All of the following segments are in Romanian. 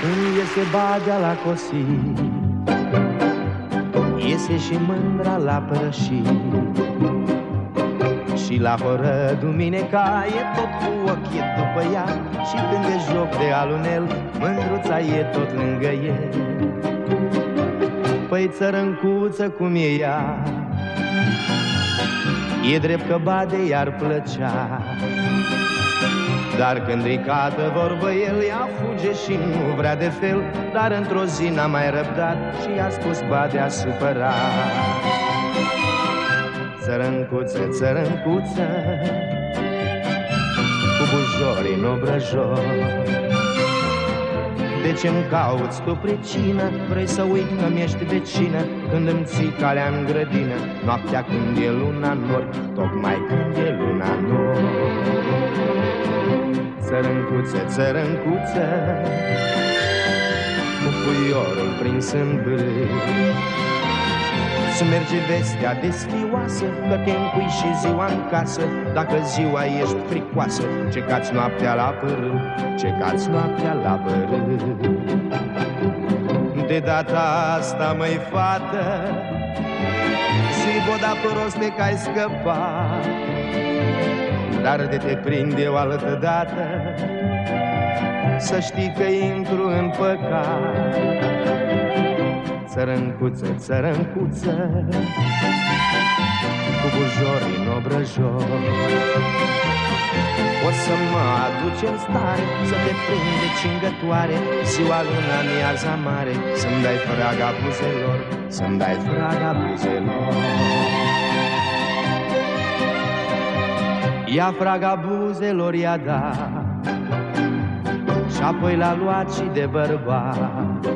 Când iese bagea la cosit Iese și mândra la prășit Și la horă dumineca e tot cu ochii după ea. Și când e joc de alunel, mândruța e tot lângă el. Păi țărâncuță cum e ea E drept că bade iar plăcea dar când îi cadă vorbă el, ea fuge și nu vrea de fel. Dar într-o zi n-a mai răbdat și i-a spus badea supărat. Țărâncuță, țărâncuță Cu bujorii în obrăjor. De ce-mi cauți tu pricină? Vrei să uit că-mi ești vecină? Când îmi ții calea în grădină Noaptea când e luna nor Tocmai când e luna nor Țărâncuță, țărâncuță Cu puiorul prins în bârâ să merge vestea deschioasă Că te încui și ziua în casă. Dacă ziua ești fricoasă Ce cați noaptea la părâ Ce cați noaptea la părâ De data asta, măi fată Zi boda proste că ai scăpat Dar de te prinde o altă dată. Să știi că intru în păcat. Țărâncuță, țărâncuță Cu bujorii în obrăjor. O să mă aduce în stare Să te prinde cingătoare Ziua luna miaza mare Să-mi dai fraga buzelor Să-mi dai fraga buzelor Ia fraga buzelor, i-a dat Și apoi l-a luat și de bărbat.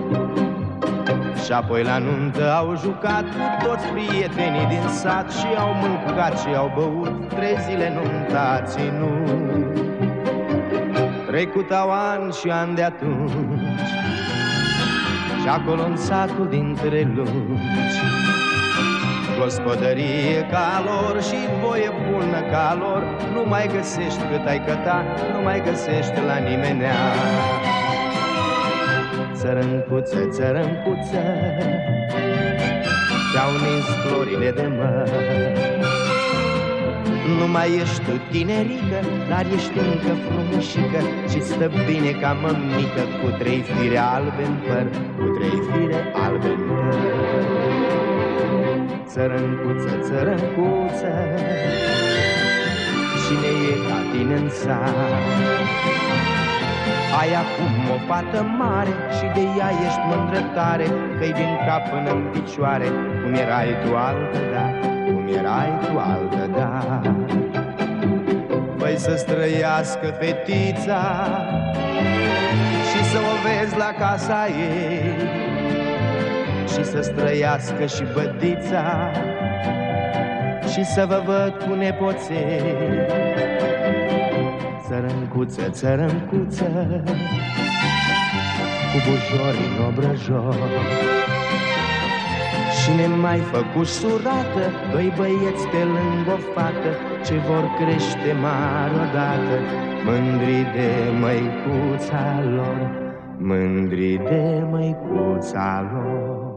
Și apoi la nuntă au jucat cu toți prietenii din sat Și au mâncat și au băut trei zile nunta ținut. Trecut au ani și ani de atunci. Și acolo în satul dintre lungi Gospodărie ca lor și voie bună ca lor. Nu mai găsești cât ai căta, nu mai găsești la nimenea țărâncuță, țărâncuță Și-au nins florile de măr. Nu mai ești tu tinerică, dar ești încă frumușică Și stă bine ca mămică Cu trei fire albe în păr Cu trei fire albe în păr Țărâncuță, țărâncuță Cine e ca tine în sat? Ai acum o fată mare și de ea ești mândră tare Că-i din cap până în picioare. Cum erai tu altă, da, cum erai tu altă, da. Păi să străiască fetița Și să o vezi la casa ei Și să străiască și bădița Și să vă văd cu nepoței țărâncuță, țărâncuță Cu bujori în obrăjor. Și ne mai făcut surată Doi băieți pe lângă o fată Ce vor crește mari odată. Mândri de măicuța lor Mândri de măicuța lor